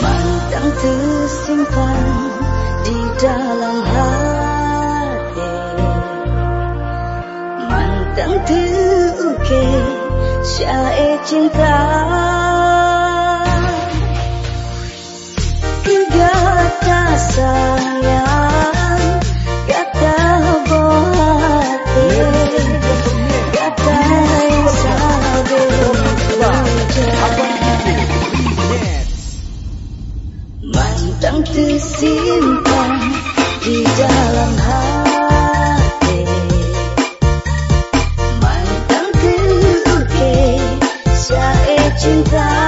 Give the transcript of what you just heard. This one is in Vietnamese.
Mantan tersimpan di dalam hati Mantan terukir syair cinta Gegata sayang Bantang tersimpan di dalam hati Bantang terukir syair cinta